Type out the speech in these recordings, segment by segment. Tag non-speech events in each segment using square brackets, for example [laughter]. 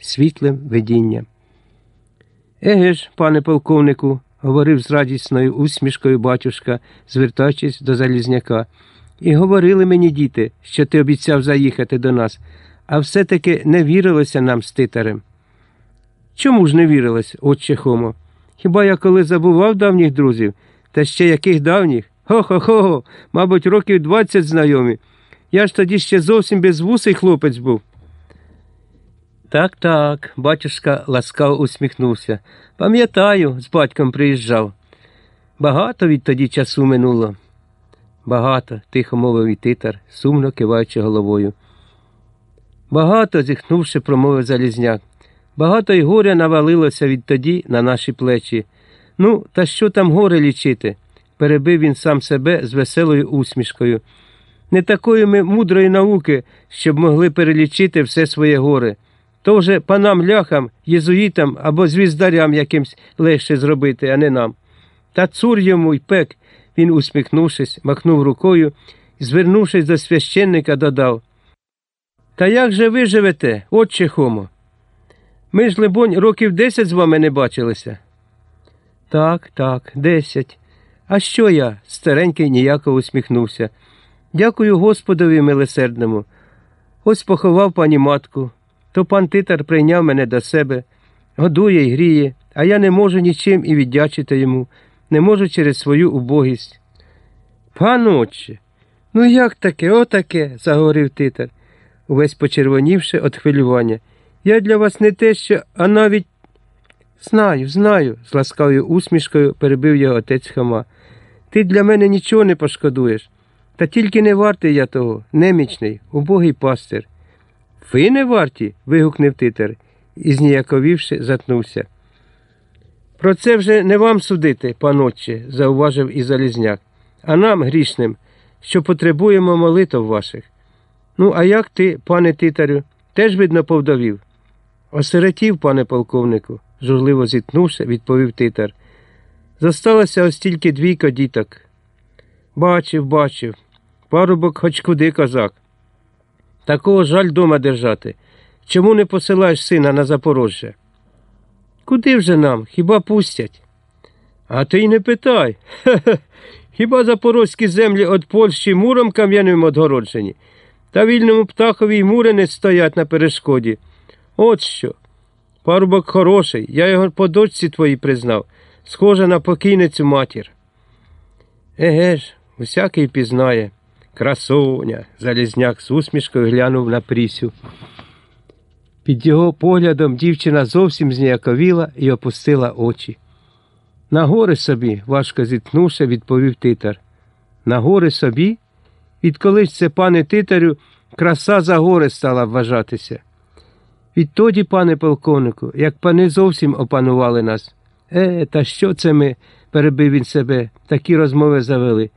світлим видінням. Еге ж, пане полковнику, говорив з радісною усмішкою батюшка, звертаючись до Залізняка. І говорили мені діти, що ти обіцяв заїхати до нас, а все-таки не вірилося нам з титарем. Чому ж не вірилось, отче Хомо? Хіба я коли забував давніх друзів, та ще яких давніх? Хо-хо-хо, мабуть, років двадцять знайомі. Я ж тоді ще зовсім безвусий хлопець був. Так, так, батюшка ласкаво усміхнувся. Пам'ятаю, з батьком приїжджав. Багато відтоді часу минуло. Багато, тихо мовив і титар, сумно киваючи головою. Багато, зіхнувши, промовив Залізняк. Багато й горя навалилося відтоді на наші плечі. Ну, та що там горе лічити? перебив він сам себе з веселою усмішкою. Не такої ми мудрої науки, щоб могли перелічити все своє горе. То вже панам ляхам, єзуїтам або звіздарям якимсь легше зробити, а не нам. Та цур йому й пек, він, усміхнувшись, махнув рукою звернувшись до священника, додав. Та як же ви живете, отче Хомо? Ми ж, либонь, років десять з вами не бачилися. Так, так, десять. А що я? старенький ніяко усміхнувся. Дякую Господові милосердному. Ось поховав пані матку. То пан титар прийняв мене до себе, годує й гріє, а я не можу нічим і віддячити йому, не можу через свою убогість. Пан отче, ну як таке, отаке, заговорив титар, увесь почервонівши від хвилювання. Я для вас не те, що, а навіть. Знаю, знаю, з ласкавою усмішкою перебив його отець Хама. Ти для мене нічого не пошкодуєш. Та тільки не вартий я того, немічний, убогий пастир. Ви не варті. вигукнув титер і, зніяковівши, затнувся. Про це вже не вам судити, панотче, зауважив і Залізняк, а нам, грішним, що потребуємо молитв ваших. Ну, а як ти, пане титарю, теж, видно, повдовів? Осиротів, пане полковнику, журливо зітнувши, відповів титар. Зосталося ось тільки двійко діток. Бачив, бачив. Парубок хоч куди козак. Такого жаль дома держати. Чому не посилаєш сина на Запорожжя? Куди вже нам? Хіба пустять? А ти й не питай. [laughs] Хіба запорозькі землі від Польщі муром кам'яним одгороджені? Та вільному птахові й мури не стоять на перешкоді. От що. Парубок хороший, я його по дочці твоїй признав, схожа на покійницю матір. Еге ж, усякий пізнає. Красуня. Залізняк з усмішкою глянув на Прісю. Під його поглядом дівчина зовсім зніяковіла і опустила очі. На гори собі, важко зітхнувши, відповів титар. На гори собі? Відколи ж це, пане титарю, краса за гори стала вважатися. Відтоді, пане полковнику, як пани зовсім опанували нас. Е, та що це ми? перебив він себе, такі розмови завели.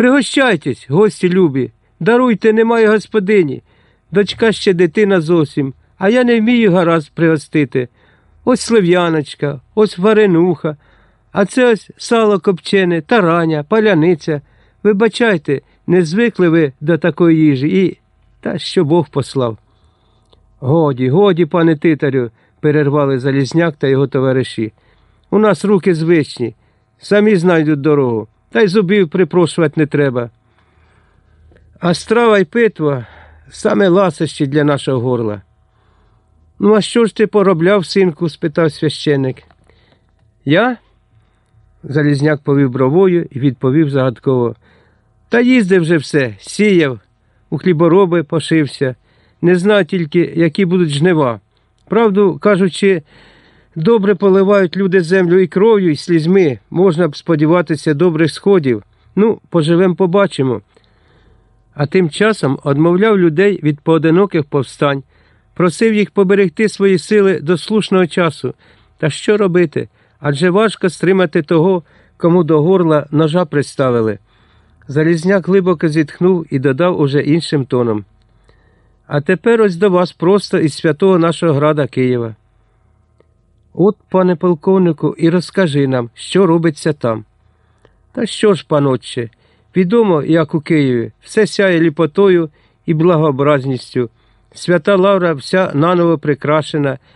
Пригощайтесь, гості любі, даруйте, немає господині. Дочка ще дитина зовсім, а я не вмію гаразд пригостити. Ось слив'яночка, ось варенуха, а це ось сало копчене, тараня, паляниця. Вибачайте, не звикли ви до такої їжі і. Та що Бог послав. Годі, годі, пане титарю, перервали Залізняк та його товариші. У нас руки звичні, самі знайдуть дорогу, та й зубів припрошувати не треба. А страва й питва саме ласощі для нашого горла. Ну, а що ж ти поробляв, синку? спитав священник. Я? Залізняк повів бровою і відповів загадково. Та їздив вже все, сіяв, у хлібороби пошився. Не знаю тільки, які будуть жнива. Правду кажучи, добре поливають люди землю і кров'ю, і слізьми. Можна б сподіватися добрих сходів. Ну, поживем, побачимо. А тим часом одмовляв людей від поодиноких повстань, просив їх поберегти свої сили до слушного часу. Та що робити? Адже важко стримати того, кому до горла ножа приставили. Залізняк глибоко зітхнув і додав уже іншим тоном. А тепер ось до вас просто із святого нашого града Києва. От, пане полковнику, і розкажи нам, що робиться там. Та що ж, панотче, відомо, як у Києві, все сяє ліпотою і благообразністю, Свята Лавра вся наново прикрашена,